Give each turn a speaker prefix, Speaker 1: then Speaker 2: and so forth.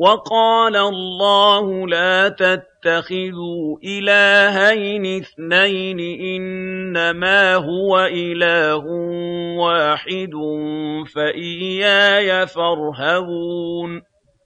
Speaker 1: وَقَالَ اللَّهُ لَا تَتَّخِذُوا إِلَٰهَيْنِ اثْنَيْنِ ۖ إِنَّمَا هُوَ إِلَٰهٌ وَاحِدٌ ۖ فَإِيَّايَ فَارْهَبُونِ